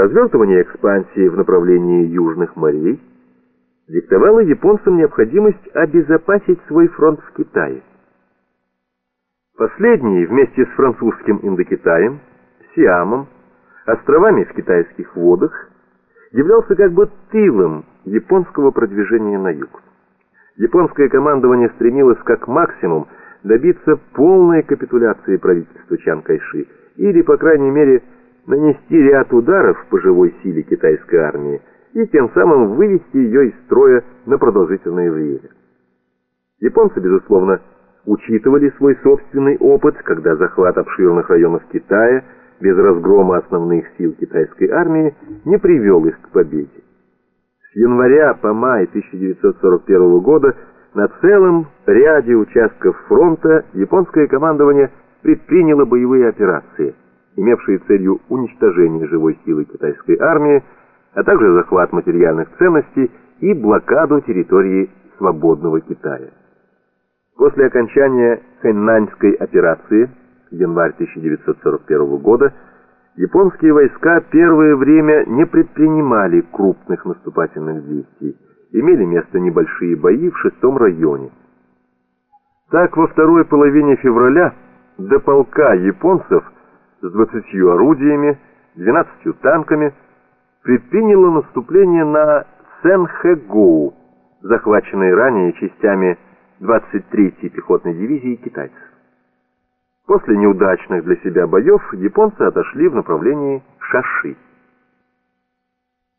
Развертывание экспансии в направлении южных морей диктовало японцам необходимость обезопасить свой фронт в Китае. Последний вместе с французским Индокитаем, Сиамом, островами в китайских водах являлся как бы тылом японского продвижения на юг. Японское командование стремилось как максимум добиться полной капитуляции правительства Чан Кайши или, по крайней мере, нанести ряд ударов по живой силе китайской армии и тем самым вывести ее из строя на продолжительное время. Японцы, безусловно, учитывали свой собственный опыт, когда захват обширных районов Китая без разгрома основных сил китайской армии не привел их к победе. С января по май 1941 года на целом ряде участков фронта японское командование предприняло боевые операции – имевшие целью уничтожение живой силы китайской армии, а также захват материальных ценностей и блокаду территории свободного Китая. После окончания Хэньнаньской операции, январь 1941 года, японские войска первое время не предпринимали крупных наступательных действий, имели место небольшие бои в шестом районе. Так, во второй половине февраля до полка японцев – с 20 орудиями, 12 танками, предприняло наступление на Сен-Хэ-Гоу, захваченные ранее частями 23-й пехотной дивизии китайцев. После неудачных для себя боев японцы отошли в направлении Шаши.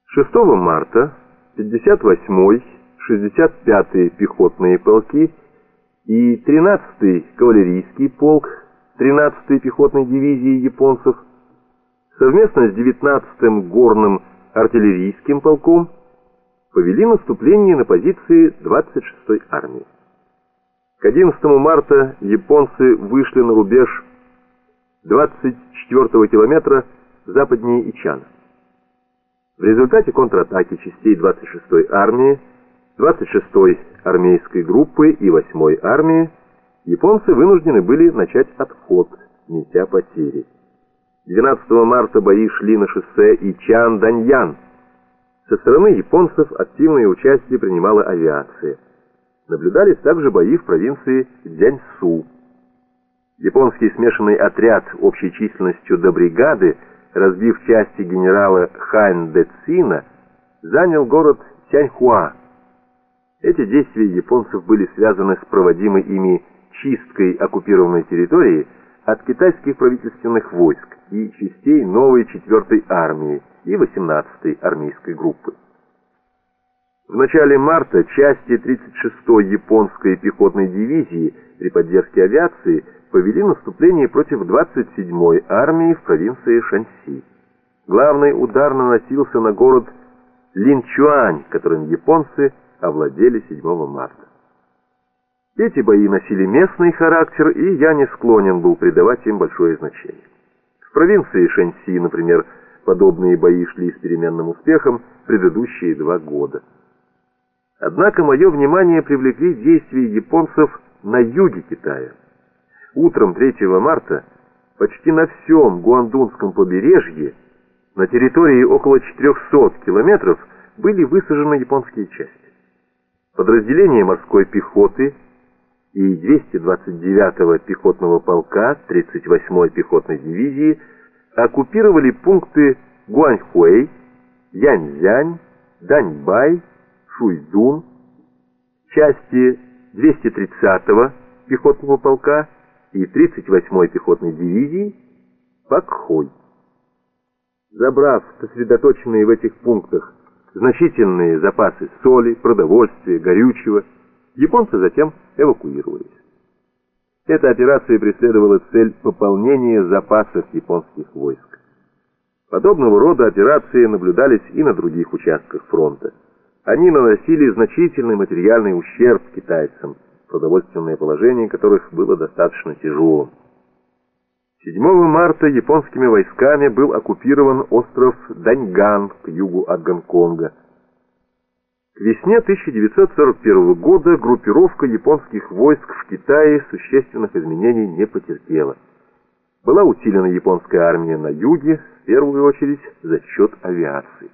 6 марта 58-й, 65-й пехотные полки и 13-й кавалерийский полк 13-й пехотной дивизии японцев совместно с 19-м горным артиллерийским полком повели наступление на позиции 26-й армии. К 11 марта японцы вышли на рубеж 24-го километра западнее Ичана. В результате контратаки частей 26-й армии, 26-й армейской группы и 8-й армии японцы вынуждены были начать отход, неся потери. 12 марта бои шли на шоссе Ичан-Даньян. Со стороны японцев активное участие принимала авиация. Наблюдались также бои в провинции Дзяньсу. Японский смешанный отряд общей численностью до бригады, разбив части генерала Хань Де Цина, занял город Тяньхуа. Эти действия японцев были связаны с проводимой ими чисткой оккупированной территории от китайских правительственных войск и частей новой 4-й армии и 18-й армейской группы. В начале марта части 36-й японской пехотной дивизии при поддержке авиации повели наступление против 27-й армии в провинции Шаньси. Главный удар наносился на город Линчуань, которым японцы овладели 7 марта. Эти бои носили местный характер, и я не склонен был придавать им большое значение. В провинции Шэньси, например, подобные бои шли с переменным успехом предыдущие два года. Однако мое внимание привлекли действия японцев на юге Китая. Утром 3 марта почти на всем Гуандунском побережье на территории около 400 километров были высажены японские части. Подразделения морской пехоты – и 229-го пехотного полка 38-й пехотной дивизии оккупировали пункты Гуаньхуэй, Яньцзянь, Даньбай, Шуйдун, части 230-го пехотного полка и 38-й пехотной дивизии Пакхой. Забрав сосредоточенные в этих пунктах значительные запасы соли, продовольствия, горючего, Японцы затем эвакуировались. Эта операция преследовала цель пополнения запасов японских войск. Подобного рода операции наблюдались и на других участках фронта. Они наносили значительный материальный ущерб китайцам, продовольственное положение которых было достаточно тяжелым. 7 марта японскими войсками был оккупирован остров Даньган к югу от Гонконга, к весне 1941 года группировка японских войск в Китае существенных изменений не потерпела. Была усилена японская армия на юге, в первую очередь за счет авиации.